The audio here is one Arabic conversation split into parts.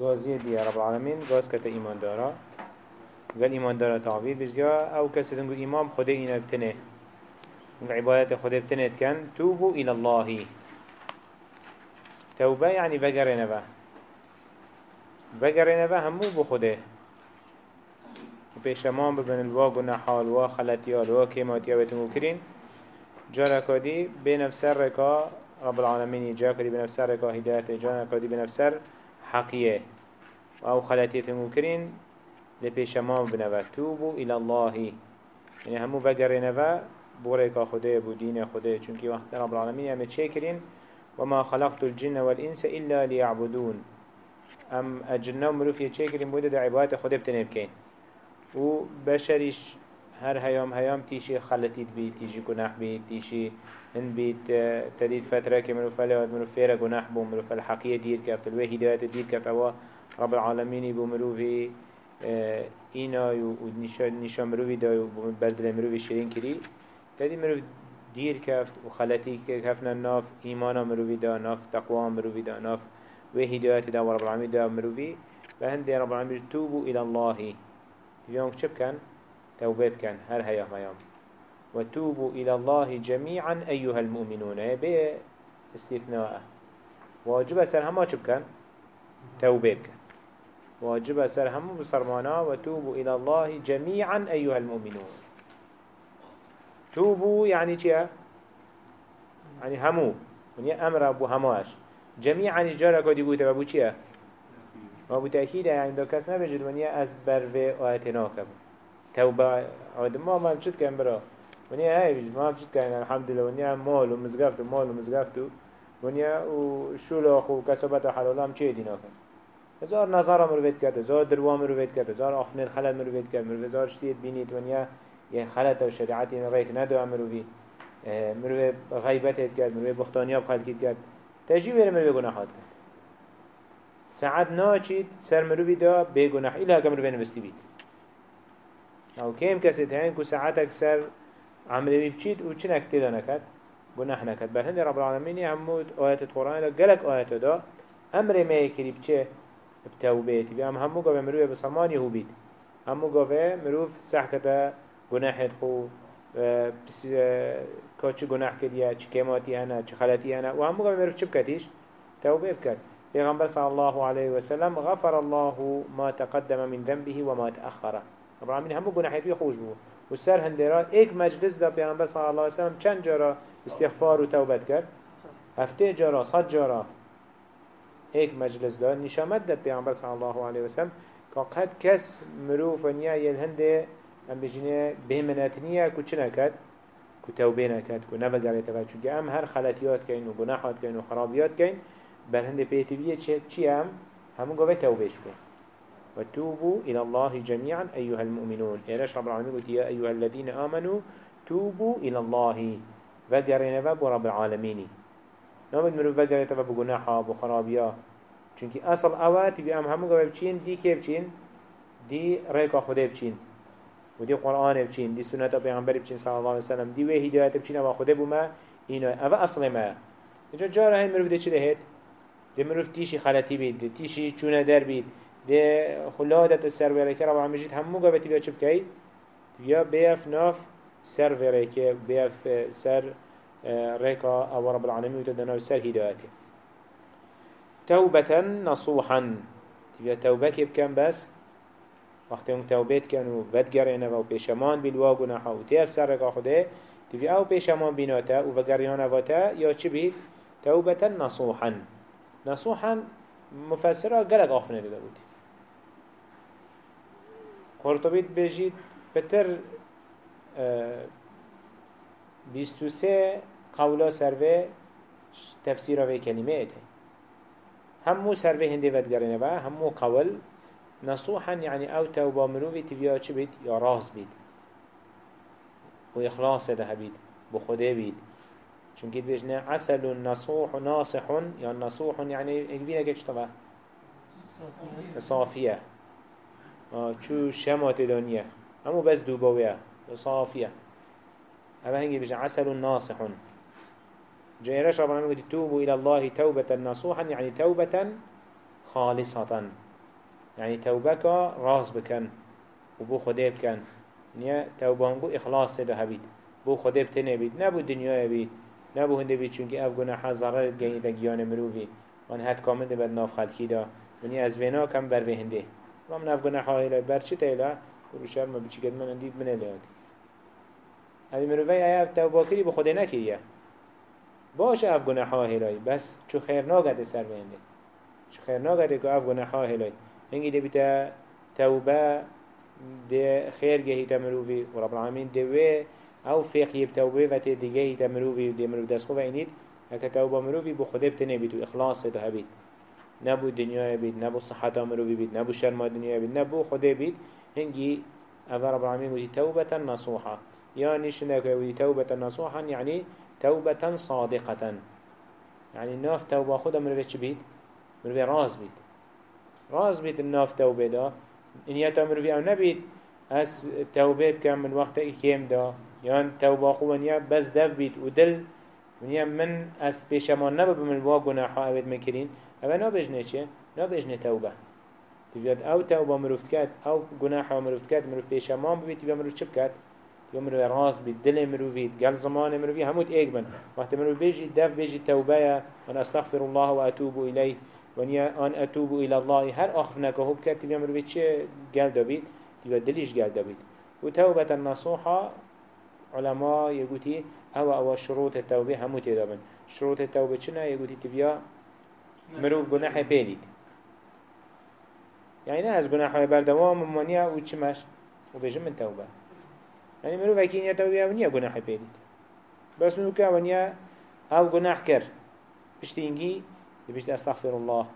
غازي دي رب العالمين غاز كتا إيمان دارا. قال إيمان دارا تعبير بجا أو كسي تنقل إمام خده إنا بتنه. عبادة خده بتنه كان توبوا إلى الله توبة يعني بقرنا با بقرنا با همو بخده وبيشمان ببن الواق ونحال وخلطيال وكيماتيا وتنقل كرين جارا كادي بنفسر ركا رب العالمين جا كادي بنفسر ركا هداية جارا كادي بنفسر حقية أو خلاتية المكرين لبيشمان بنوا توبوا إلى الله. يعني همو بقر نوا بوريكا خده بو دين خده چونكي وقت رب العالمين يامد شاكرين. وما خلقت الجن والإنس إلا ليعبدون. أم الجنة مروفية شاكرين بوده دا عبادة خده بتنبكين و بشريش هر هيام هيام تيشي خلتيت بي تيشي كناح بي تيشي هن بيت تديد فترة كمرو فلا مرو فيرا جناح بو مرو فالحقية دير كفت الوهي هداية دير رب العالمين بو مرو في إينا ونشان نشان مرو في دا بردل مرو في شرين كري تدي مرو دير كفت وخلتي كفنا ناف إيمانا مرو في دا ناف تقوى مرو في دا ناف وهي هداية دا ورب العالمين دا مرو في فهند رب العالمين توبوا إلى الله. اليوم شب كان توبات كان هر هيا ميام وتوبوا إلى الله جميعا أيها المؤمنون. بي استثناء. واجب سر هما شب كان توبات كان واجب سر هم بصرمانا وتوبوا إلى الله جميعا أيها المؤمنون. توبوا يعني چيا يعني همو. يعني أمر أبو هماش جميعا جارك ودي بوتا أبو چيا أبو تأكيد يعني دو كس نبجد من يأس برفي وآتناك توبة عدم ما ما بشت كان برا؟ ونيا هاي بيج ما بشت كان الحمد لله ونيا مال ومزقفت مال ومزقفت ونيا وشولا أخو كسبت حلالام چه دينا كان هزار نظر مروید یعنی یعنی کرد هزار دروا مروید کرد هزار آخمیر خلل مروید کرد مروید هزار شدید بینی دنیا یه خلط و شریعتی مروید ندو مروید مروید غیبت کرد مروید هم بخلقید کرد. تجیب بره مروید گناهات کرد. سعد ناچید سر مروید دا به گناه. ایلا که مروید نوستی بید. او کم کسی تهین که سعد اکثر عملی بچید و چی نکتی دا نکد گناه نکد بر رب العالمینی عمود آیت قرآن دا گلک آیت دا. امر میکری بچه بتوبيتي بي أم همو قوة مروف بسلمان يهو بيت. همو قوة مروف سحكتا گناح خو بس كاچه گناح كريا چه كيماتي هنا چه خلاتي هنا. و همو قوة مروف چه بكتيش توبة بكت پیغمبر صلى الله عليه وسلم غفر الله ما تقدم من ذنبه وما تأخره رب العالمين همو گناحيت بي خوش بو. و سر هندرات ایک مجلس دا پیغمبر صلی الله علیه وسلم چند جارا استغفار و توبت کرد؟ هفته جارا صد جارا. ایک مجلس دا نشامت دا پیغمبر صلی الله علیه وسلم که قد کس مروف نیا یل هنده ام بجنه بهمناتنیه که چه نکد که توبه نکد که نبگره تفاد چونکه ام هر خلطیات کن و گناحات کن و خرابیات کن بل هنده پیتویه چی هم همون گوه توبهش بین وتوبوا إلى الله جميعا أيها المؤمنون إيراش رب العالمين قلت يا أيها الذين آمنوا توبوا إلى الله وقرنا باب رب العالمين نامد مرو وقرنا باب جناحا بخرابيا چونك أصل أوات بي أم همو قبل بچين دي كيف بچين دي ريكا خده بچين ودي قرآن بچين دي سنة پیغمبر بچين صلى الله عليه وسلم. دي وي هداية بچين أما خده بما إنه أفا أصل ما. إجا جارة هاي مروف دي چه دهت دي مروف تيشي خلطي بيت دي تيشي چونه در بيت ده خلادت السروري که رب العالمین همو گفتی بیا چه بکی بیا بیف ناف سروري که بیف سر ريكا أو رب العالمين وتدنا سر هدايته. توبة نصوحا. تبيا توبة بكم بس؟ وقت يوم توبت كانوا بدقرينا و بيشمان بالواقنا حاو تيف سر ريكا خده تبيا أو بيشمان بيناتا و فقريانا واتا يا بيت توبة نصوحا. نصوحا مفسره قلق آخفنه ده بودي قرطبيت بيجيت بتر بیست و سه قولا سروه تفسیر و کلمه ایده. همو سروه هنده ودگرنه و همو قول نصوحا یعنی او توبا مروی تبیا چه بید؟ یا راز بید. و اخلاص ده بید. بخوده بید. چون که بیش نه عسل نصوح ناصح یا نصوح یعنی اگوی نگه چطبه صافیه. چو شمات دنیا همو بس دوباویه. صافیه. اما هنگی بیش عسل ناصح جيرش ربنا نقول توبوا إلى الله توبة نصوحا يعني توبة خالصة. يعني توبك راس بكن وبو خده بكن نيا توبة هنگو إخلاص سده هبيت. بو خده بتنه بيت. نبو دنيا بيت. نبو هنده بيت چونك أف گناح ضرر گنی دا مروفي وان هات كامل ده بد ناف خلقی دا. ونیا از وینا کم هنده. ما من أف گناح هایلا بر چه تیلا؟ شرم بچی قد من اندید من الیاد هذه مروفي اف توبه کری بو خده نکریه باش اف گناح هایلای بس چو خیر ناگده سر بهنده چو خیر ناگده که اف گناح هایلای هنگی ده بیتا توبه ده خير جهي تمروفي ورب العالمين دوه أو فيق يب توبه و تدگه تمروفي و ده مروف دست خوب اینید هكا توبه مروفي بو خده بتنه بيت و اخلاص ده بيت نبو دنيا بيت نبو صحة مروفي بيت نبو شرما دنيا بيت نبو خده بيت هنگي أفا رب العالمين ودي توبة نصوحة يعني شنك ودي توبة نصوحا يعني توبة صادقة. يعني ناف توبة خده مروفي چه بيت مروفي راز بيت راز بيت الناف توبة ده إن يتامر في أو نبيت أس توبة بكم من وقت إكيم دا. يان توبة خوانيا بس دف بيت ودل ونيا من أس بيشمان نبا بمن وا گناحا أبد مكرين أبا نابجنه چه؟ نابجنه توبة. تبياد أو توبة مروفت كات أو گناحا مروفت كات مروف بيشمان ببيت تبياد مروف چه بكات؟ مروف راس بيت دل مروفيت قال زمان مروفي هموت ايك بن. وقت مروف بيجي دف بيجي توبة أنا أستغفر الله وأتوب إليه ونیا آن اتوب إلى الله. هر آخف نکه بکرد تیوی مروی چه گل دابید تیوی دلیش گل دابید و توبت النصوحة علماء يقولي أو أو شروط التوبة همو تدابن شروط التوبة چنا يقولي تبيا مروف گناح بيليد يعني نه از گناح بردوام منيا و چمش و بجم من توبة. يعني مروف اكين يا توبة ونيا گناح بيليد بس نوكا ونيا أو گناح كر بشتينجي يبيش استغفر الله.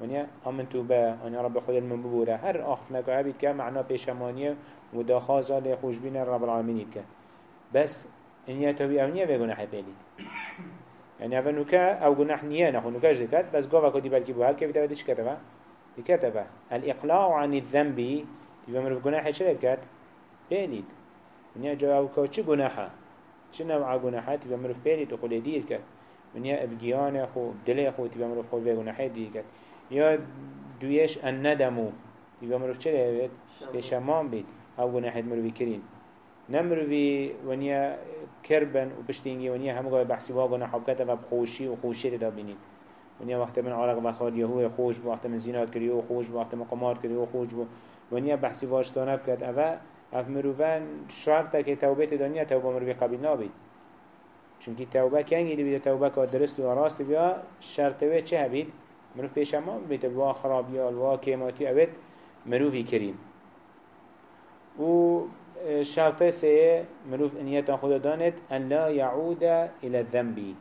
ونيا آمن توبه ونيا رب خود المنبوره هر اخفنا كعبيد كا معنا بيشمانيه وداخازا لخوش بين رب العالمين يبكى بس انيا توبه اونيا في گناح بيلي يعني هذا نكا آو جناح نيا نحو نكاش ذكات بس قوة كودي بالكي بوهال كيف تبديش كتبه بكتبه الإقلاع عن الذنب. يبقى مرف جناح شرب كات بيليد ونيا جاو كوتش جناحه شنو نوع جناحات يبقى مرف بيليد وقول يدير كات ونیا ابگیان خو دل خو تیبا مروف خود بگو نحی دیگه کرد یا دویش ان ندمو تیبا مروف چه لید؟ بشمان بید أو گناحید مروفی کرین نمروفی ونیا کربن و پشتینگی ونیا همه گاه بحثی واقع نحب کتا و بخوشی و خوشی دا بینید ونیا وقت من عرق و خال یهو خوش وقت من زینات کری و خوش وقت من قمار کری و خوش ونیا بحثی واجتانه بکد اوه اف مروفان شرطه که توبیت دانیا توبه مروفی قبیل نابید چونکی توبه کنگی دی بیده توبه که درست و راست بیا شرطوه چه هبید؟ مروف پیش ما بیده وا خرابی وا کیماتی اوید مروفی کریم و شرطه سه مروف انیتا خدا داند ان لا يعود إلى الذنبی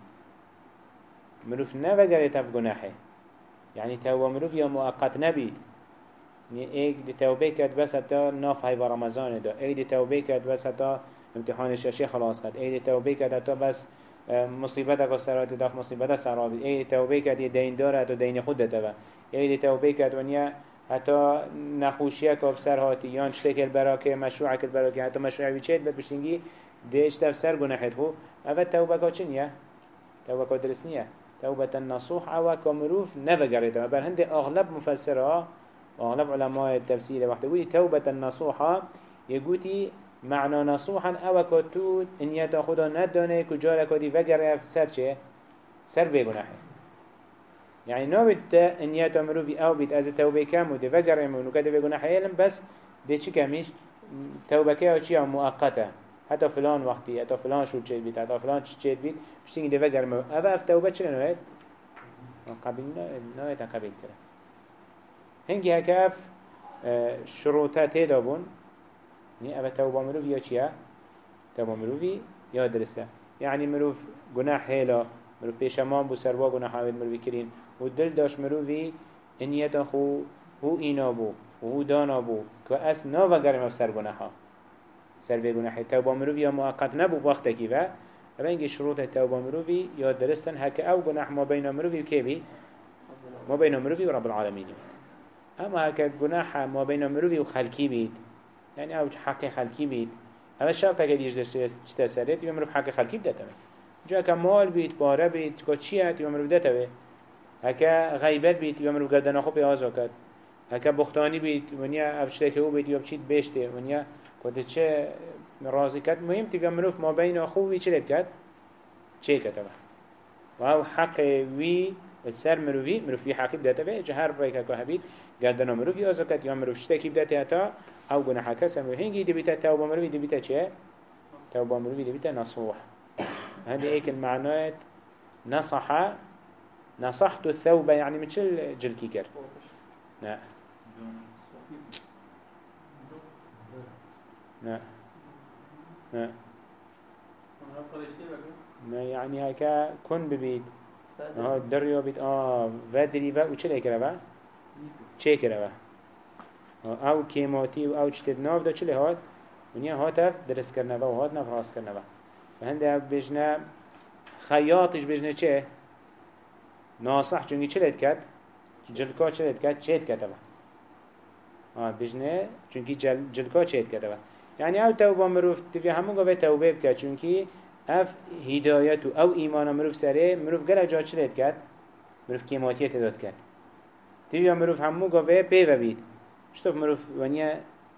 مروف نوگره تف گناحه يعني توبه مروف یا مؤقت نبید ایک دی توبه کرد بس تا ناف های رمضان دا. ایک دی توبه کرد بس تا امتحان شاشي خلاص کرد. ای توبه کرد تا بس آه، مصیبت اگه سرات داف مصیبت سرابی ای توبه کرد یه دین داره تو دین خود دته ای توبه کرد ونیا حتی نخوشیه که بسر هاتی. یان چته کل براکه مشروع کل براکه حتی مشروع بیچید بد بشتینگی دیش تفسر گناحت خو اول توبه که چنیه توبه که درست نیه توبه النصوح أو كمروف نفقرت بل هند اغلب مفسرها اغلب علماء التفسير وقت بودي توبة النصوحة يقولي معنى نصوحا أو كتود ان يتا خدا ندانه كجارة كدي وگر سر چه؟ سر في گناحه يعني نابد ان يتا مروفي أو بيت از توبه كم وده وگر امونو كده في گناحه يلم بس ده چي كميش توبه كه چي مؤقته حتى فلان وقتي حتى فلان شو تشيد بيت حتى فلان تشيد بيت بشتيني ده وگر مو أو اف توبه چه نوهد؟ قبل نوهد قبل كده هنگي هكاف شروطات هدابون يعني أبا توبة مروف يا چيا توبة مروفي يا درسته؟ يعني مروف گناح هيلا مروف بيشمان بو سروا گناح عويد مروفي كرين ودل داش مروفي إن يتخو هو إينا بو وهو دانا بو كأس نوفا قرم في سر گناحا سر في گناح توبة مروفي يا مؤقت نبو وقتا كيفا رنگی شروط توبه مروفي يا درستن هكا أو گناح ما بين مروفي وكيبي ما بين مروفي ورب العالمين اما اگر گناه ما بین مروی و خلکی بید یعنی او حق خلکی بید اما شرط اگر دیش داشته چه تسریت یا مروف حق خلکی بده تمه جا که مال بید باره بید که چی هد یا مروف ده تمه غیبت بید یا مروف گردن خوب آزا کرد. هکا بختانی بید ونیا افشته که او بید یا بچید بشته ونیا کده چه رازی کرد. مهم تیگه مروف ما بین خوبی چه لب کرد؟ چه کرد و او حق وی السر مروفي مروفي حقي بدأت به جهر بيكا كهبيت قردنا مروفي أزكت يا مروف شتكي بدأت هتا أو جناح كسم هنجي دبيتا توبة مروفي دبيتا چه توبة مروفي دبيتا نصوح. هذه ايك المعنى نصح نصحت الثوبة يعني مثل جل كيكر لا لا لا لا يعني هكا كن ببيت آه دريو بيت آه ودري و وچه لكره با چه كره با أو كيماتي أو چتد ناف دا چه هات؟ ونیا هاتف درس کرنه و هات نف راست کرنه و هنده بجنه خیاطش بجنه چه؟ ناصح چونگی چه لید کد جلکا چه لید کد چه لید کده آه بجنه چونگی جل جلکا چه لید کده يعني أو توبه مروف تفي همون قوة توبه بكا چونكي اف هدایت و او ایمان مروف سره مروف گل جا چلید کرد؟ مروف کیماتیه تداد کرد. دیویا مروف همو گاوه پیوه بید. شتوب مروف؟ ونیا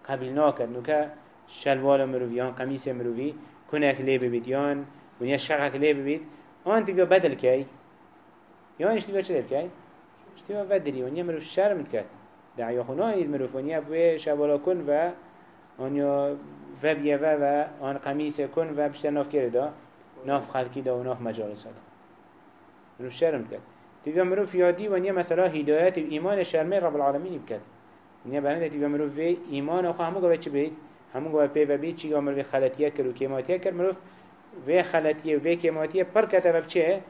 قبیل ناکد نوکه شلوال مروفیان قمیس مروفی کنک لی ببید. یا ونیا شقک لی ببید. آن دیویا بدل کی؟ یانش دیویا چلید کی؟ شتوف ودری ونیا مروف شرمت کرد. دعیا خونه اید مروف. ونیا بوی شبالا کن و آنیا و بیه و و آن قمیس کن و بشتر ناف کرده ناف خلقی دا و ناف مجالس دا. مروف شرم کرد. تیویا مروف یادی و نیا مثلا هدایت و ایمان شرمه رب العالمین بکد نیا برنده تیویا مروف ایمان و همه گوه چی بید؟ همه گوه پی و بید چی گوه مروف خلطیه کر و کماتیه کر مروف و خلطیه و کماتیه پر کتب بچه؟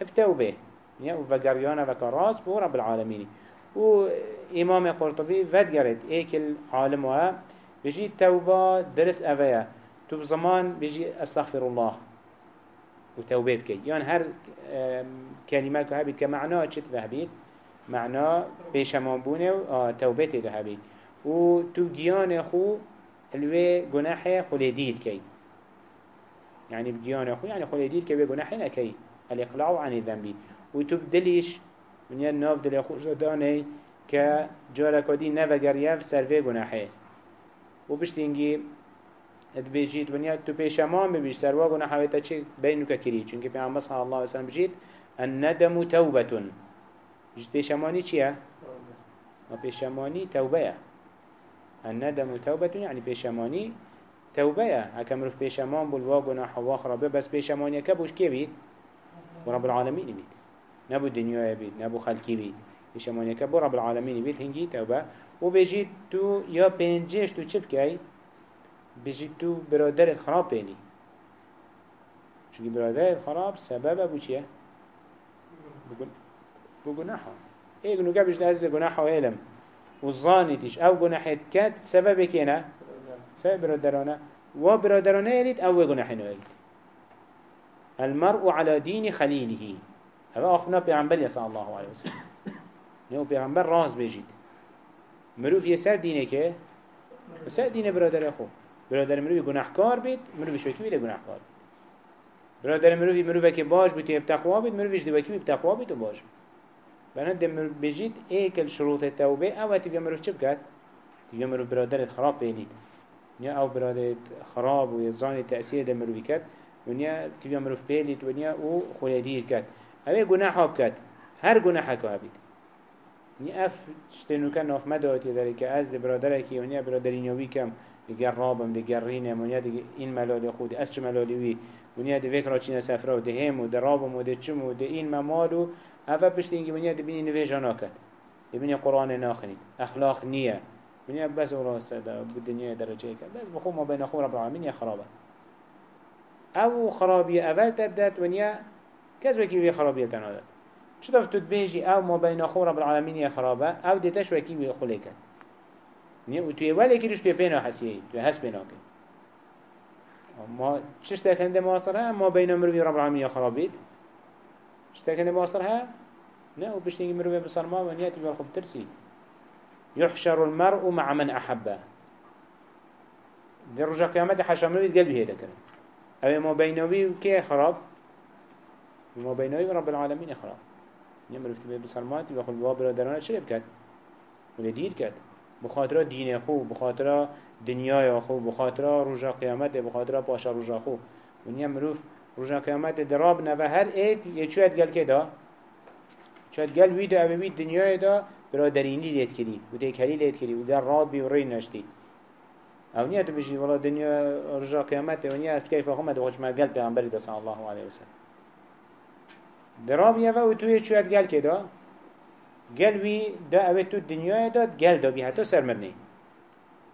بتوبه نیا و گریانه و کراس بو رب العالمین و امام قرطبی ود گرد. ایک العالم و بيجي توبة درس أفيا. تو زمان بيجي أستغفر الله. وتوبة بكي يعني هر كلمة كهبيت كمعنى چت ذهبيت معنى بيشمان بونه و توبة ذهبيت و تو جيان خو الوي جناحه خليديل كي. يعني بجيان خو يعني خليديل كي بجناحه نكي الإقلاع عن الذنب. وتبدليش من يناف دل يخوش داني كجارك ودي نفجر يف سرفي جناحه و بشتینگی ادبیجید ونیا تو پیشمان ببیش سروا گونه حویتا چه بینو که کری. چونکه پیامبر صلی الله علیه و سلم بجید الندم توبة. جد پیشمانی چیه؟ ما پیشمانی توبه. الندم توبة یعنی پیشمانی توبه. هکا مروف پیشمان بول وا گناه و خرابه بس پیشمانی که بوش کی بید؟ و رب العالمین بید. نبو دنیا بید نبو خلقی بید. پیشمانی که بو رب العالمین بید. هنگی توبه. و بجید تو یا پنجش تو چه بکی؟ بجید تو برادر خراب بینی چونکه برادر خراب سبب ابو چیه؟ بو گناحا إيه نوكا بجد عز گناحا و علم. و ظانيتش أو گناحت كات سبب كينا سبب برادرانه. و برادرانه أو گناحنا يليت المرء على دين خليله. هذا أخفنا بيعنبال صلى الله عليه وسلم. نيو بيعنبال راز بيجيد مروف یه سر دینه که؟ سر دینه برادر خو برادر مروفی گناهکار بید مروفی شوکی بید گناهکار. برادر مروفی مروفی که باش بید یه بتقوا بید مروفیش دوکی بید بتقوا بید و باش بنا دم بجید ایکل شروط توبه أو تیویا مروف چه بکد؟ تیویا مروف برادرت خراب بینید. نیا أو برادرت خراب و یزانی تأثیر دم مروفی کد ونیا تیویا مروف بینید ونیا أو خلیدیر کد اوه گناه ها بکد هر گناه که بید. نی اف شتنو کن ناف مداتی داری که از دی برادره کی ونیا برادرینیوی کم دیگر رابم دیگر رینم دیگر این ملال خودی از چه ملالی وی؟ ونیا دی وکرا چین سفره و دی هم و دی رابم و دی چم و دی این ممالو افا پشت اینگی ونیا دی بینی نویجا ناکد بینی قرآن ناخنی اخلاق نیه. ونیا بس اورا سدا بود دنیا درجه کرد بس بخو ما بین خو رب العالمین یا خرابه. او خرابی اول تبدت ونیا کس وکی وی خرابی چطور تو تبيجي آو ما بين اخو رب العالمين يا خرابه. آو ديتش وكي ويخليك ني و توی ولی کلیش توی پینا حسیه توی حس کن ما چش معاصره ما بین مروی رب العالمین یا خرابید چش تکنده معاصره نه و بشتینگی مروی بصر ما و نیتی بر خوب ترسی. يحشر المرء مع من أحبه در رجع قيامت حشر مروي قلبي هيدا كرم أو ما بينوي كي خراب؟ ما بينوي رب العالمين خراب. نمر افت به بسلمات و خود با برادرانه چه بکد ولی دیر کرد. بخاطر دین خو بخاطر دنیای خو بخاطر رجا قیامت بخاطر پاشا رجا خو ونیا مروف رجا قیامت دراب نه و هر ایت یه چوید گل که دا؟ چوید گل وید أو وید دنیای دا؟ برادرینی لید کری و دیکری لید کری و در راد بی و ری نشتی. أو نیا تو بشی والا دنیا رجا قیامت و نیا است کیف آخومد و ما گل پیغمبری صلی الله علیه وسلم دراب یه و توی چوید گل که دا گل وی دا اوه تو دنیای داد گل دا بی حتی سرمرنی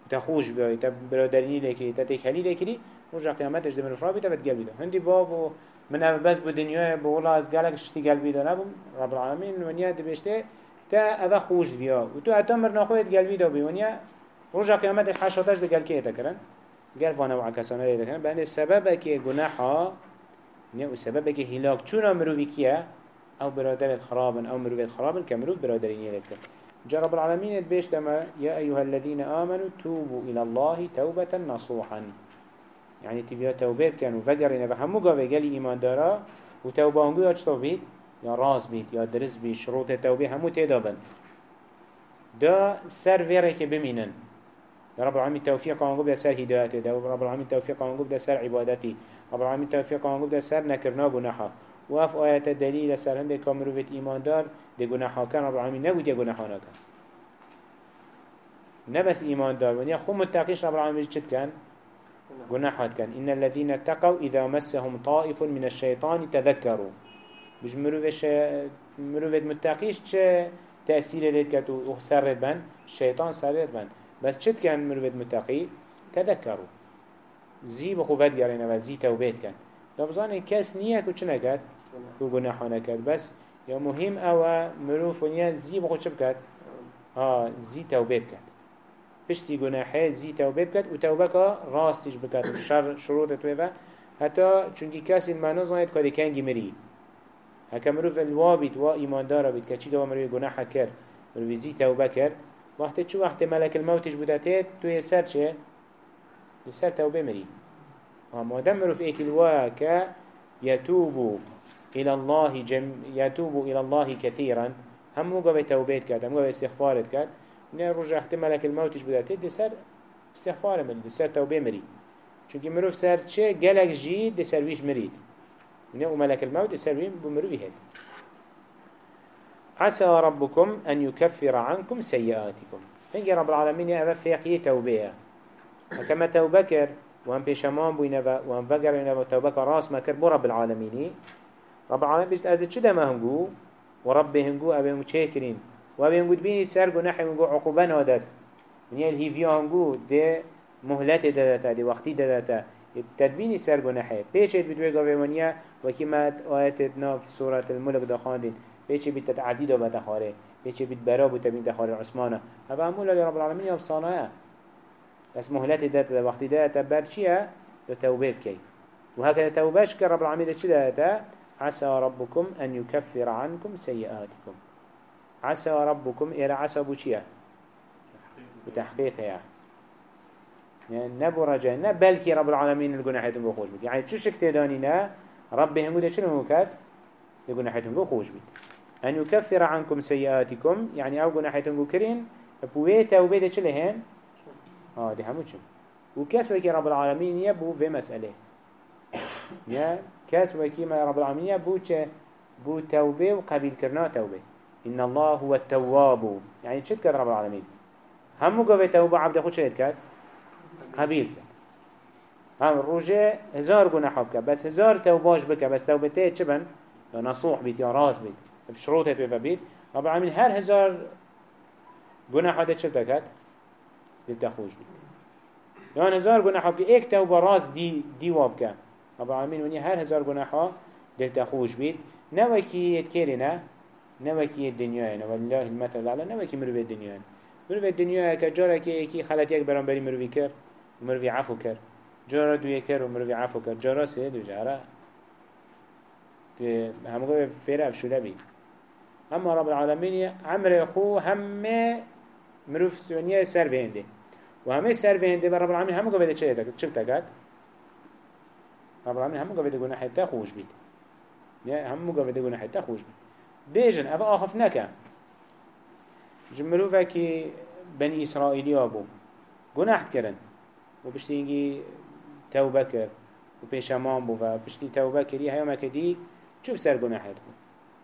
تا خوش بیایی تا برادرینی لیکری تا تکهلی لیکری رجا قیامتش دمر افرابی تا بد گل بیدا هندی باب و من أو بس بو دنیای بو والله از گلک شتی گل بیدا نبوم رب العالمین ونیا دبشته تا اوه خوش بیا و تو حتی مرنا خوید گل بیدا بی ونیا رجا قیامتش حشاتش ده گل که کرن گل فانا و عکسانه ایتا کرن سبب که گناحا نه و سبب که هلاک چون مروی کیه أو برادرت خرابا أو مروفت خرابا كمروف برادرين يلتك جا رب العالمين بيش تما يا أيها الذين آمنوا توبوا إلى الله توبة نصوحا. يعني تبيا توبة كانوا فقرين فهمو قوة قالي إيمان دارا وتوبة هنقو يا چطو بيت؟ يا راس بيت يا درس بيت شروط التوبة همو تيدابن دا سر فيرك بمينن. رب العالمين توفيق عنقو بدا سر هدايته دا رب العالمين توفيق عنقو بدا سر عبادتي رب العالمين توفيق عنقو بدا سر نكرنا گناحا و اف آیت دلیل سر هنده کامروفت ایمان دار ده گناحا کن رب العالمین نبود یا گناحا نکن. نبس ایمان دار ونیا خو متقیش رب العالمین چد کن؟ گناحات کن. إن الذين اتقوا إذا مسهم طائف من الشيطان تذكروا مش مروف مروفت متقیش چه تأثیر لید کت و سرد بن الشيطان سرد بن بس چد کن مروفت متقی تذكروا. زی بخوفت گرینه و زی توبیت کن دبزان کس نیه که چه کو گناحا نکرد. بس یا مهم او مروف ونیا زی بخود چه بکد آه. زی توبه بکد پشتی گناحه زی توبه بکد و توبه که راستش بکد شر شروط توبه. حتی چونکی کسی المعنی زاید که کنگی مری. هکا مروف الوابید و ایماندار بید که چی که مروف گناحه کرد؟ مروف زی توبه کرد. وقتی چو وقت ملک الموتش بودته توی سر چه؟ سر توبه مری ما دام مروف ايك الواكا يتوب إلى الله جم يتوب إلى الله كثيرا هم مو قبل توبيت كات هم قبل استغفارت كات من رجع احتمالك الموت بدأت دي سر استغفار من دي سر توبه مري چونكي مروف سر چه؟ جلك جيد دي سر ويش مريد من ملك الموت دي سر وين بمروفي عسى ربكم أن يكفر عنكم سيئاتكم. هنجي رب العالمين يا أبا فيقية توبية وكما توبكر وهم بيشمان بوينه وهم فقرينه وتوبك راس ما كربو رب العالمين. رب العالمين بيشت أزد شده ما هنگو؟ ورب هنگو أبي مشاكرين وأبي هنگو تبيني سرق ونحي هنگو عقوبة نادت من يلهي فيو هنگو دي مهلت دادتا دي وقتي دادتا. تدبيني سرق ونحي بيشت بدوي قوي ونيا وكما آياتنا في سورة الملك دخاندين بيشت بتتعديد وبتخاري بيشت بتبراب وتبين تخاري عثمانة. هذا أمولا لرب العالمين يفصانا بس مهلت دات وقت دات بعد شيء لتوبة كي وهكذا توبهش كرب العالمين شيء دات عسى ربكم أن يكفر عنكم سيئاتكم عسى ربكم إلى عسى بوشيا وتحقيقها يعني نبو رجاء نبلكي رب العالمين الجناحتهم بخوش بيت يعني شو شك تدانينا ربي هم ده شنو مكات الجناحتهم بخوش بيت أن يكفر عنكم سيئاتكم. يعني أو جناحتهم بكرين بويت أو بيت شلهن آه دي همو چم و كاس وكي رب العالمين يبو في مسألة. يا كاس وكي ما رب العالمين يبو چه؟ بو توبة وقبيل كرنا توبة. إن الله هو التواب. يعني چه كر رب العالمين؟ همو قوة توبة عبد خود شهد كات قبيل كات هم روجه هزار گناه بس هزار توباش بك بس توبته چه بن؟ نصوح بيت يا راس بيت بشروطه بيت رب العالمين هر هزار گناه ده چه بكات دلتا خوش بید یان هزار گناحا که ایک توبه راست دی دیواب که رب العالمین ونی هر هزار گناحا دلتا خوش بید نوکی یتکری نه نوکی دنیای نه. والله المثل على نوکی مروی دنیای مروی دنیای که جارا که یکی خلط یک برام بری مروی کر مروی عفو کر. جارا دوی کر و مروی عفو کر. جارا سه دو جارا همگاه فیر افشوله بید. اما رب العالمین عمر خو همه مروف سونیه سر بهنده و همه سر به هنده رب العالمین همه گفته چه دکت؟ چه تکت رب العالمین همه گفته گناه حتی خوش بید نه همه گفته گناه حتی خوش بید بیجن اف آخف نکه. جمرو فكي بني إسرائيل أبو جناح كرن وبشتيجي توبة كر وبيشمان بو وبشتي توبة كري هيا ما كدي شوف سر جناح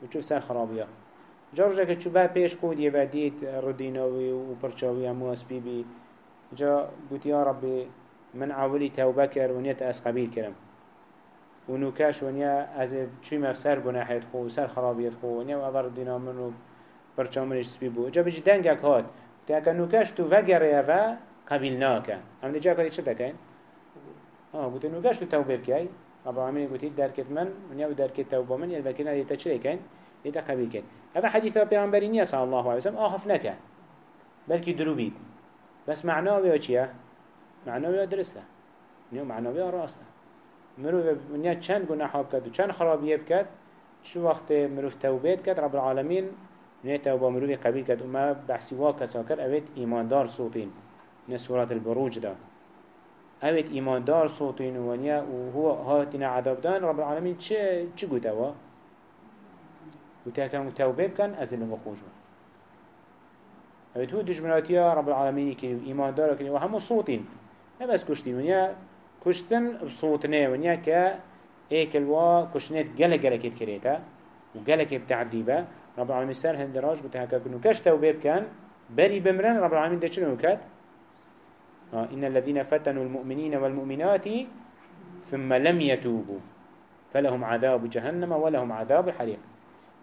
وشوف سر خرابيه جارجا که چوبه پیش خود یه ودید ردیناوی و پرچاوی همو اسبی بی جا گوتی یا ربی من اولی توبه کر و نیت از قبیل کرم. و نوکش و نیا از چوی مفسر گناحیت خو سر خرابیت خو و نیا و اول ردینا من و پرچامنش اسبی بو جا بجی دنگک هات. تا نوکش تو وگره و قبیل ناکن. هم دیجا کاری چه دکن؟ آه گوتی نوکش تو توبه بکی رب العالمین گوتی درکت من و نیا و درکت توبه من یل بکن دیتا چه کن؟ دیتا قبیل کن هذا حديث پیامبری نیه صلی الله عليه وسلم. آخف نکن بلکه درو بید بس معناه بیا چیه؟ معناه بیا درسته نیو معناه بیا راسته مروف منیا چند گناه بکد و چند خرابیه بکد شو وقت مروف توبیت کد رب العالمین نه توبه مروف قبیل کد و ما بحثی واقع ساکر اوید ایماندار صوتین. نه سورة البروج ده اوید ایماندار صوتین و نیا و هو هاتنا عذاب دان. رب العالمین چه چه گوته وتاكم توبه بكن أزل وخوش أبد هو دجمناتيا رب العالمين كي إيمان دارك كي وهم صوتين. ما بس كشتين ونيا كشتن بصوتنا ونيا كا ايكل وا كشنت جل جل كيت كريتا وجل كيت تعذيبه. رب العالمين سر هندراج بتهكا كنو كش توبه بكن بري بمرن رب العالمين ده شنو آه إن الذين فتنوا المؤمنين والمؤمنات ثم لم يتوبوا فلهم عذاب جهنم ولهم عذاب الحريق.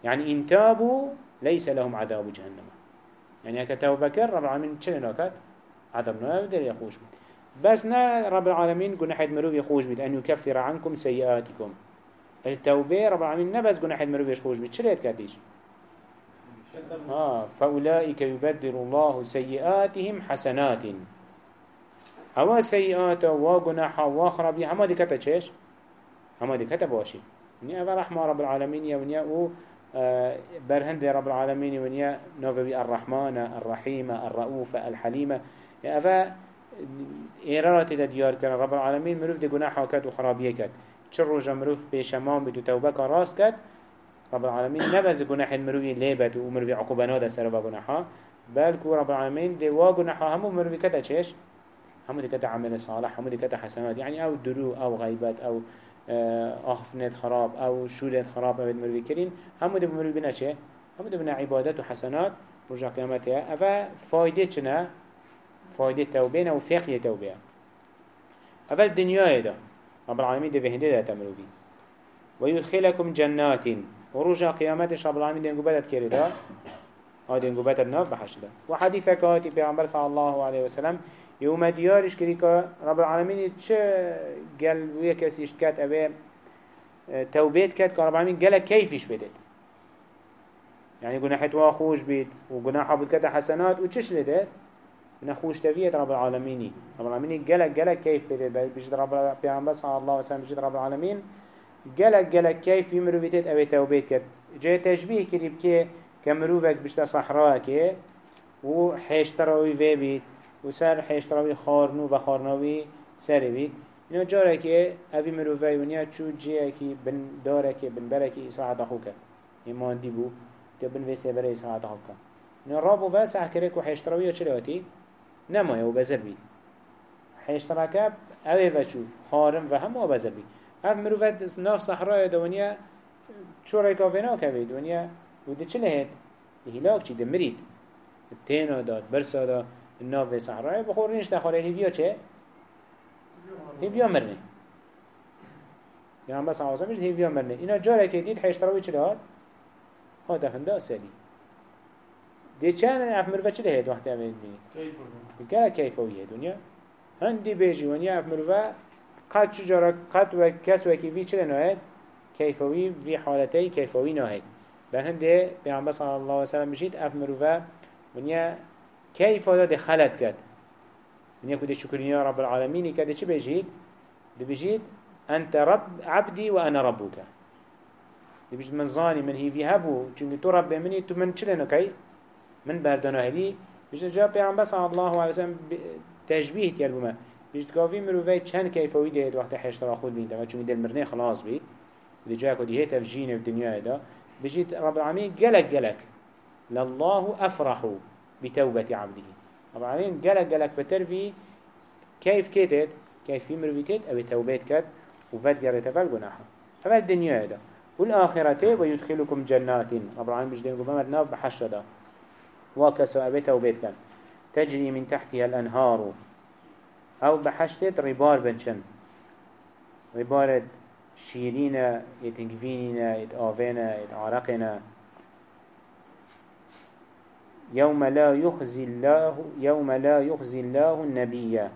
يعني إن تابوا ليس لهم عذاب جهنم. يعني هكا توبة كر رب العالمين چلي ناكت عذابنا بدل يخوش بيت. بس نا رب العالمين قلنا حيد مروف يخوش بيت أن يكفر عنكم سيئاتكم. التوبة رب العالمين نبس حيد مروف يخوش بيت. چلي يتكاتيش آه فأولئك يبدل الله سيئاتهم حسنات. هوا سيئات وقناحا وخرابي هما دي كتا چش هما دي كتا باشي يعني أفا رحمة رب العالمين يا ونيا برهند رب العالمين ونيا نوفي الرحمن الرحيم الرؤوف الحليم. أفا إيرارات دا ديار كان رب العالمين مروف دي قناح وكاد وخرابية كاد چر رجا مروف بشمام بدو توبك راس كاد رب العالمين نبز قناح المروفي ليبت ومروفي عقوبانا دا سربا قناحا بلكو رب العالمين دي وا قناحا همو مروفي كتا چيش همو دي كتا عمل صالح همو دي كتا حسنات. يعني أو درو أو غيبات أو آخفنت خراب أو شولت خراب أبد مروي كرين همو دب مروي بنا چه؟ همو دب بنا عبادت وحسنات رجع قيامتها أفا فايدة چنا؟ فايدة توبين أو فقه توبين أفا الدنيا ده رب العالمين ده فهنده ده تمروي ويدخلكم جنات. ورجع قيامتش رب العالمين ده انقبادت كرده هذا انقبادت الناف بحشده وحديثك هاتي بيغمبر صلى الله عليه وسلم يوم ديارش كري كا رب العالمين چه قال ويا كسي اشتكات أبي توبيت كات كا رب العالمين قال كيفش بدت يعني قلنا حتوا خوش بيت وقلنا حابد كتا حسنات لده؟ من خوش تفيت رب العالمين رب العالمين قال قال كيف بدت بجد رب بيعنبر صلى الله عليه وسلم بجد رب العالمين قال قال كيف يمرو بيتت أبي توبيت كات. جاي تشبيه كريب كي كمروفك بجد صحراء كي وحيشتروي في بيت. و سر حشتراوی خارنو و خارناوی سر بید اینا جاره که اوی مروفه ونیا چو جیه که بن داره که بن بره که اساعت خو کرد. ایمان دی بو که بن ویسه بره اساعت خو کرد. اینا رابو و سح کرد که حشتراوی چه لاتی؟ نمایه و بزر بید حشتراکه اوی و چو خارم و هم و بزر بید اف مروفه ناف صحرای دونیا چوره کافینا کوید ونیا و ده چه لهید؟ هلاک چی؟ ده مرید تینا داد برسا داد. ناف صحرای بخور نیش دخوره هیویا چه؟ هیویا مرنه. یعنی بس عوضا میشه هیویا مرنه. اینا جاره که دید حیشتراوی چه داد؟ ها دفنده اصلی دی. چند اف مروفه چه لهید وقتی امید بینی؟ کیفو. کیفویه دنیا. هندی بیجی ونیا اف مروفه قد چجارا قد و کس و کیفی چه نهید؟ کیفوی وی حالتی کیفوی نهید بر هنده پیغمبر صلی الله علیه وسلم بشید اف مروفه ونیا كيف هذا دخلت كد من يكون شكرني يا رب العالمين. كده چه بيجيد؟ ده بيجيد؟ أنت رب عبدي وأنا ربك. ده بيجيد من ظاني من هي في هبو. چونك تو رب مني تو من چلنو كي؟ من بردانه هلي بيجيد جاب عن بس الله عليه وسلم تشبيه تيال بما. بيجيد كافي مروفي چند كيفوي ده وقت حشترا خود بين ده چونك دل مرنه خلاص بي ده جاكو دي هي تفجينه في الدنيا ده بيجيد رب العالمين قلق قلق لله أفرحوا بتوبة عبده. طبعا قالك قالك بترفي كيف كتت؟ كيف في مروفيتت أو توبات كت؟ وفاد قريت فالجناح هذا الدنيا هذا. والآخرة ويدخلكم جنات. العالمين بجدين قبامة ناب بحشر ده وكسو أبي توبات كان تجري من تحتها الأنهار. أو بحشتت ربار بنشن ربارة شيرينا يتنكفينينا يتآفينا يتعرقنا يوم لا يخزي الله يوم لا يخزي الله النبي.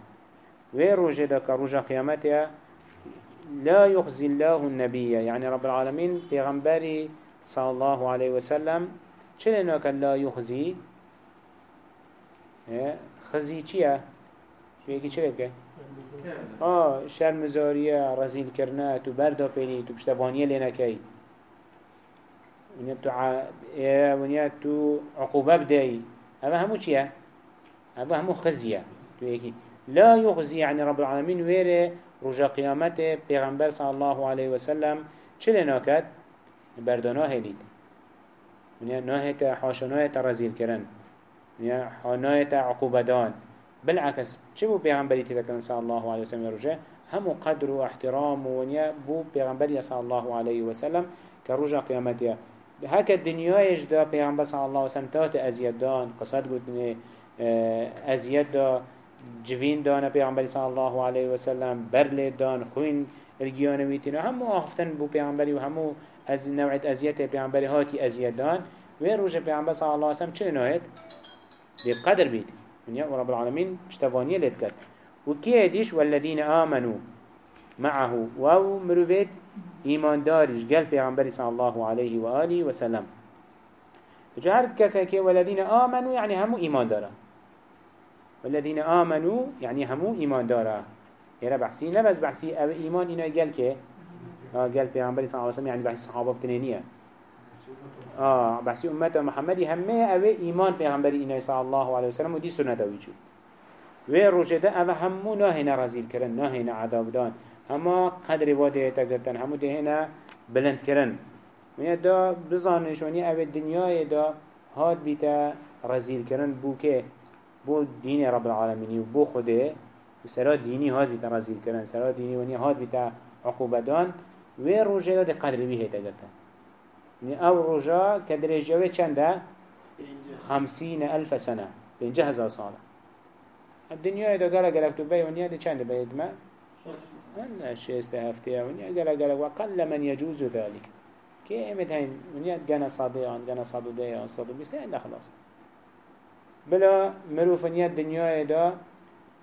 ويروجه دك رجا قيامتها؟ لا يخزي الله النبي. يعني رب العالمين پیغمبري صلى الله عليه وسلم. چلنك لا يخزي؟ خزي چيه شو چه بكه آه شرمزارية رزيل كرنا تو بردا بيني تو كي ونیا ع... ونیا تو عقوبة بدأي هذا همو چيه هذا همو خزية. تو لا يخزي يعني رب العالمين ويري رجا قيامته پیغمبر صلى الله عليه وسلم. چه ناكد بردانا هلید. ونیا ناهت حاشا ناهت رزيل كرن ونیا ناهت عقوبة دان. بالعكس چه بو پیغمبری تذكرن صلى الله عليه وسلم رجا همو قدر و احترام ونیا بو پیغمبری صلى الله عليه وسلم كرجا هكا الدنيا دا پیغمبر صلى الله عليه وسلم تات ازياد دان قصد قد آه، ازياد دا جوین دانه پیغمبری صلی الله علیه و سلم برل دان خوین الگیان ویتینا همو آفتن بو پیغمبری و همو از نوعیت ازیت پیغمبری هاتی ازیت دان. و روش پیغمبر صلی الله علیه و سلم؟ بقدر بید من يأمر رب العالمين اشتفانية لتكت وكي ديش والذين آمنوا معه واو مروفيت إيمان دارج قال پیغمبر صلى الله عليه وآله وسلم جهر كسا والذين آمنوا يعني همو إيمان دارا والذين آمنوا يعني همو إيمان دارا يرى بحسي نبز بحسي أو إيمان إنا قال كي آه قال بيعنبري صلى الله عليه وسلم يعني بحسي صحابة بتنينية آه بحسي أمة محمد همه أو إيمان بيعنبري إنا صلى الله عليه وسلم ودي سنة دويجو وروجه أو همو رزيل كرن ناهنا عذاب دان. هما قدر واده تگرتن همو دهنا بلند کرن من دا بزانشونی او دنیای دا هاد بیتا رزیل کرن بو که بو دین رب العالمینی و بو خوده و سرا دینی هاد بیتا رزیل کرن سرا دینی ونی هاد بیتا عقوبتان و روژه دا قدر بیه تگرتن او روژه کدر جوه چنده؟ خمسین الف سنه بینجه هزار ساله الدنیا دا گره گرفتو بیونیه دا چند بید أنا شيست هفتيا ونيا قال قال وقل من يجوز ذلك. كي إمد هين ونيا جنا صادقان جنا صادقان صادق بس لا خلاص بلا مروفنیت دنیای دا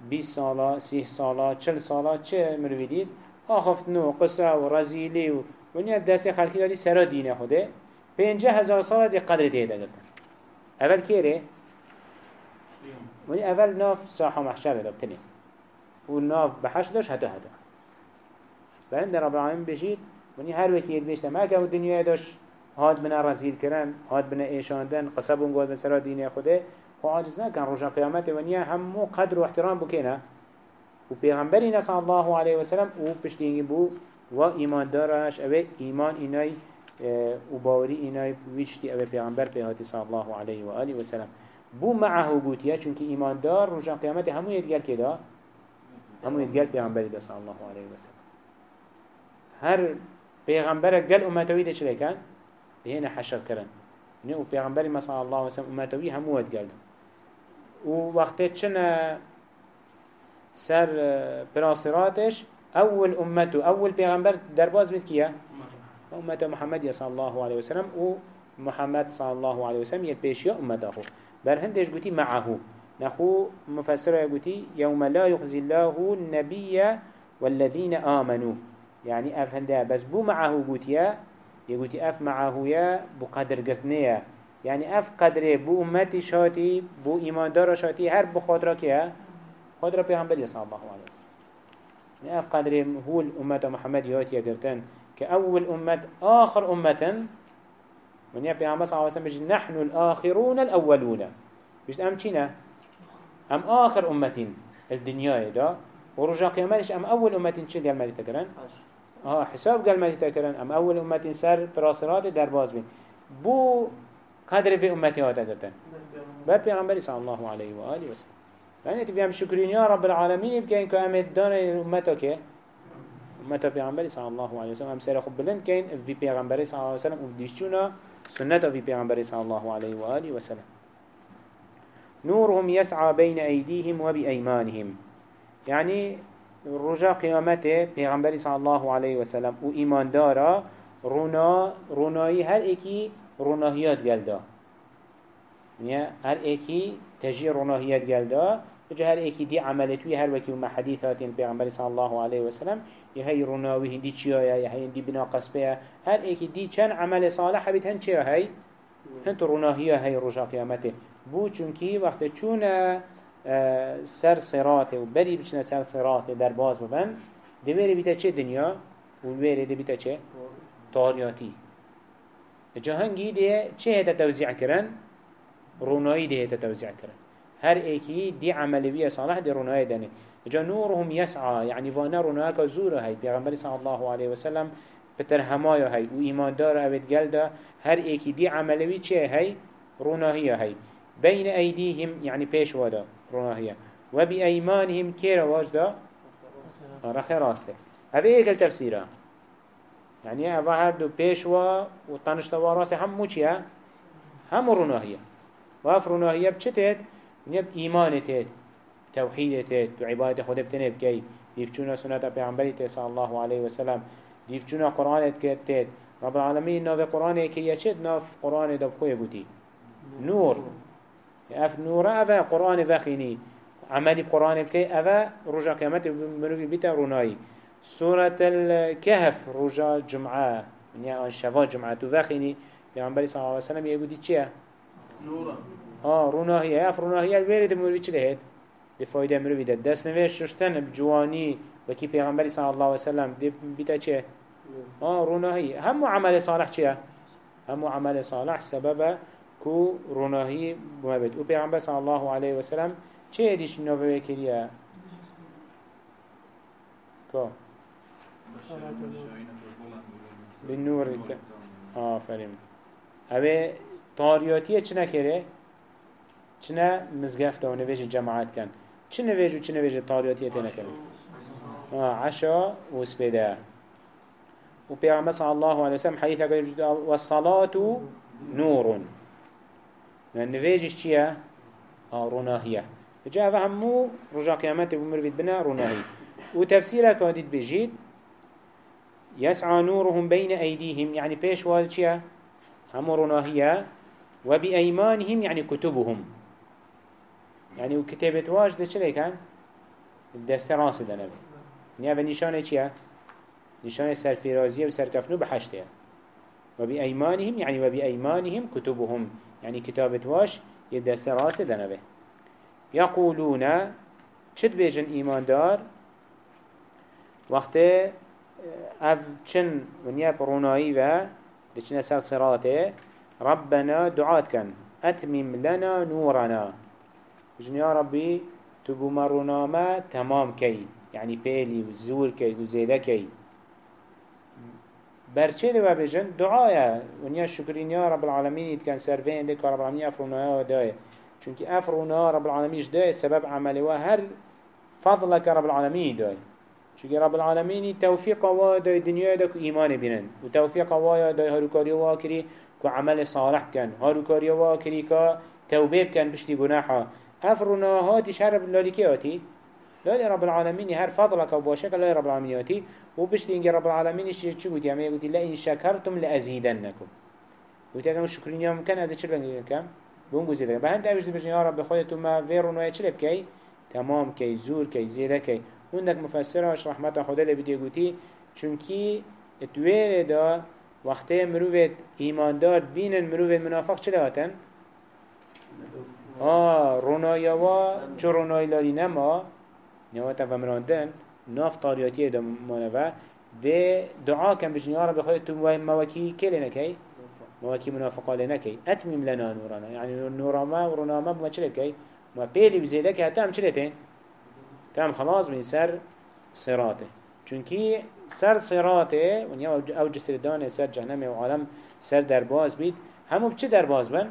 20 سالا، 30 سالا، 40 سالا چه مروی دید؟ آخفت نو قصة و رزیلی و ونیا دست خلقی دادی سرا دین خوده. پینجه هزار سال دی قدر تیده گردن اول کیره؟ ونی اول ناف ساحه محشر دابتنی و ناف بحش داشت هدا هدا بعد رب العالمین بشید. ونی هر وکی ید بیشتم اگه دنیای داشت هاد بنا رزیل کرن هاد بنا ایشاندن قصبون گواد بسرا دین خوده خو عاجز نکن. رجا قیامت ونیا همو قدر و احترام بکنه و پیغمبری نصر الله علیه وسلم و پشتینگی بو و ایمان دارش اوه ایمان اینای و باوری اینای ویشتی اوه پیغمبر پیهاتی صلی الله علیه و آله وسلم بو معه گوتیه چونکه ایمان دار رجا قیامت همو یدگل که همو یدگل پیغمبری دا الله علیه وسلم هر پیغمبر گل امتوی ده چلی کن؟ بهینه حشر کرن نه و پیغمبری صلی الله وسلم امتوی همو یدگل و وقتی چنه سر براسراتش اول امته اول پیغمبر درباز بید کیه؟ امت محمد صلی الله علیه وسلم. و محمد صلی الله علیه وسلم یه پیشیا امت آخو. بر هندش گوتی معه. نخو مفسره گوتی یوم لا یخزی الله النبی والذین آمنوا يعني اف هنده. بس بو معه قوتيا يقولي اف معه يا بقدر قرتنيا يعني اف قدره بو امتي شاتي بو ايمان دار شاتي هر بو خاطره كيه خاطره پیغمبر صلى الله عليه وسلم اف قدره هو الامة محمد ياتي يقرتن كأول أمة آخر أمة من پیغمبر صلى الله عليه وسلم نحن الآخرون الأولون. بيش أم چينا أم آخر أمة الدنيا دا. ورجع قيامتش أم أول أمة چه قال مالي تكرن آه حساب قال مالي تكرن أم أول أمة سر براسرات در باز بين بو قدر في أمتي هذا قلتن بر پیغمبری صلی الله علیه و آله و سلم. يعني تفهم شكرين يا رب العالمين بكين كأمد دانا أمتا كي أمتا پیغمبری صلی الله علیه و سلم. هم سر خب بلند كين في پیغمبری صلی الله علیه و سلم وديشتونا سنة في پیغمبری صلی الله علیه و آله و سلم. نورهم يسعى بين أيديهم وبأيمانهم يعني رجا قيامته پیغمبری صلی الله علیه و سلم و ایمان دارا رونا رونایی هر اکی روناهیات گلدا. يعني هر اکی تجي روناهيات جلدا وجه هر اکی دي عملتوي هر وكي وما حديثات پیغمبر صلى الله عليه وسلم. يهي روناوي هندي چيايا يهي هندي بنا قصبيا هر اکی دي چن عمل صالح بيت هن چيا هي هنت روناهيا هي رجا قيامته بو چونكي وقت چون سر صراط و بری بچنه سر صراط در باز ببن دویره بیتا چه دنیا و دویره ده بیتا چه؟ طاریاتی جهنگی ده چه هتا توزیع کرن؟ رونایی ده هتا توزیع کرن. هر ایکی دی عملی صالح دی رونایی دنه. جا نورهم يسعى يعني وانا روناك زوره هاي پیغمبر صلى الله عليه وسلم بتر همايا هاي و ایمان دار اوید گلده هر ایکی دی عملوی چه هاي روناهی هاي بين ايديهم يعني پیش وادا. روناهية وبأيمانهم كيرا واجدا رخي راسته. هذا ايك التفسير يعني هذا هر دو پیشوا وطنشتوا راسه هم مو چيه هم روناهية وهف روناهية بچتت نيب إيمان تيت توحيد تيت وعبادة خود بتنب كي ديفچونا سنة پیغمبری صلى الله عليه وسلم ديفچونا قرآن تيت رب العالمين ناف قرآن كي يچد ناف قرآن دب خوية بوتي نور. أف نورا اف قرآن فخيني عملي بقرآن بكي اف رجا قيامت منوفي بيتا روناي. سورة الكهف رجا جمعة. من يعني شفا جمعة تفخيني پیغمبر صلى الله عليه وسلم يقول چيه نورا. آه روناهية. أف روناهية الويرد منوفي چه لهت لفايدة منوفي ده دست نوش ششتن بجواني وكي پیغمبر صلى الله عليه وسلم دي بيتا چه آه روناهية. هم عمل صالح چيه هم عمل صالح. سببه كو روناهي مهبت و پیغمبر صلى الله عليه وسلم چه ادیش نوه کریه؟ که؟ بالنور آفرین اوه طاریاتیه چه نکره؟ چه مزگفته و نویج جماعت کن چه نویج و چه نویج طاریاتیه تی نکره؟ عشا و سپیده و پیغمبر صلی الله علیه وسلم حدیث اگر والصلاة نور نویجش چیه؟ روناهیه جا اوه همو رجا قیامت بمروید بنا روناهی و تفسیر کادید بجید يسعى نورهم بين أيديهم يعني بيش والشيا هم روناهية. وبأيمانهم يعني كتبهم. يعني وكتابة واج ده كان؟ الدست راس ده نبي يعني نشانه چيا نشانه سرفرازية وسركفنو بحشته وبأيمانهم يعني وبأيمانهم كتبهم. يعني كتابة واش يدست راس دنبه يقولون چد بيجن إيمان دار وقت اف چن ونيا بروناي و دچنا سر صراته ربنا دعات كان أتمم لنا نورنا. يا ربي تبو مروناما تمام كي يعني بيلي وزور كي وزيدا كي برچه دو بجن دعايا ونیا شکرین یا رب العالمین كان سرفين دك رب العالمين افرونا دايه چونك افرونا رب العالمين دايه سبب عمله و هر فضلك رب العالمين دايه چونك رب العالمين توفيق وا داي دنيا دك ايمان بينن و توفيق وا داي هاروكاري وا كري كو عمل صالح كان هاروكاري وا كري كا توبه كان بشتي جناحا افرونا هاتي شرب لالكي هاتي لالي رب العالمين هر فضلك وباشك لالي رب العالمين هاتي وبشت إنجي رب العالمين إيش شو قلت يعني لا إن شكرتم لأزيدنكم قلت أنا شكرين يوم كان هذا بنجي كم بونجو زيادة بهند أوجد بجني يا رب خودت ما فيرون ويا شلب كي تمام كي زور كي زيادة كي عندك مفسرة وش رحمة خدا اللي بدي قلتي چونكي اتوير دا وقتی مروفت ایماندار بینن مروفت منافق چه لاتن؟ آه رونایا و لالی نما؟ نواتا و مراندن ناف طارياتي دا مانوا ده دعا كان بجن يا رب خودت تو موكي كله نكي موكي منافقة لنكي أتمم لنا نورنا يعني نورما ورناما بما چلت كي ما بيلي بزيدك حتى هم چلتين تام خلاص من سر صراطه. چونكي سر صراطه ونیا أو جسر دانه سر جهنم و عالم سر درباز بید. همو بچه درباز بن؟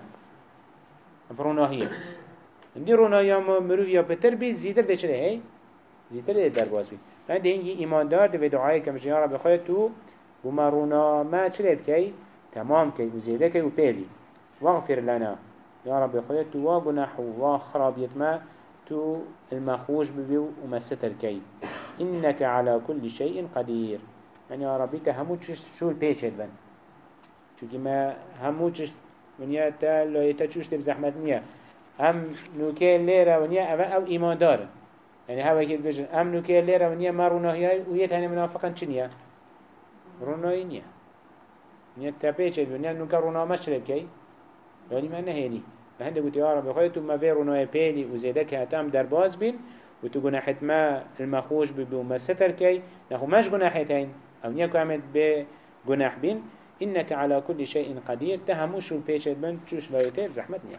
فروناهیه هندی روناهی هم مروفیا بتر بی زیتر ده چره هی؟ زیتر در باز بی فهند هنگی ایماندار ده دعای که مجنی رب خواهد تو وما رونا ما چره بکی تمام کی. و زیده کی و پیلی واغفر لنا. يا رب خواهد تو واقنح وخرابيت ما تو المخوش ببي ومستر كي إنك على كل شيء قدير يعني يا ربي تهمو شو البيتش هدبن چونك ما همو چشت ونیا تا لایتا چوش تب زحمت نیا. هم نوکه لیره ونیا أو أو ایمان داره يعني هوا كده بيجن؟ ام نوكي ليرا ونيا ما روناهي ويت هني منافقا چنيا روناهي نيا. نيا تابيچ ونيا نوكا رونا مشرب كي؟ يعني ما نهيني فهند قلت يا رب خير ما في روناهي بيلي وزيدا كاتام در باز بين وتو جناحت ما المخوش ببو وما ستر كي نخو مش جناحتين أو نيا كامت بجناح بين إنك على كل شيء قدير. تهموش البيشت بن تشوش لايتين زحمت نيا.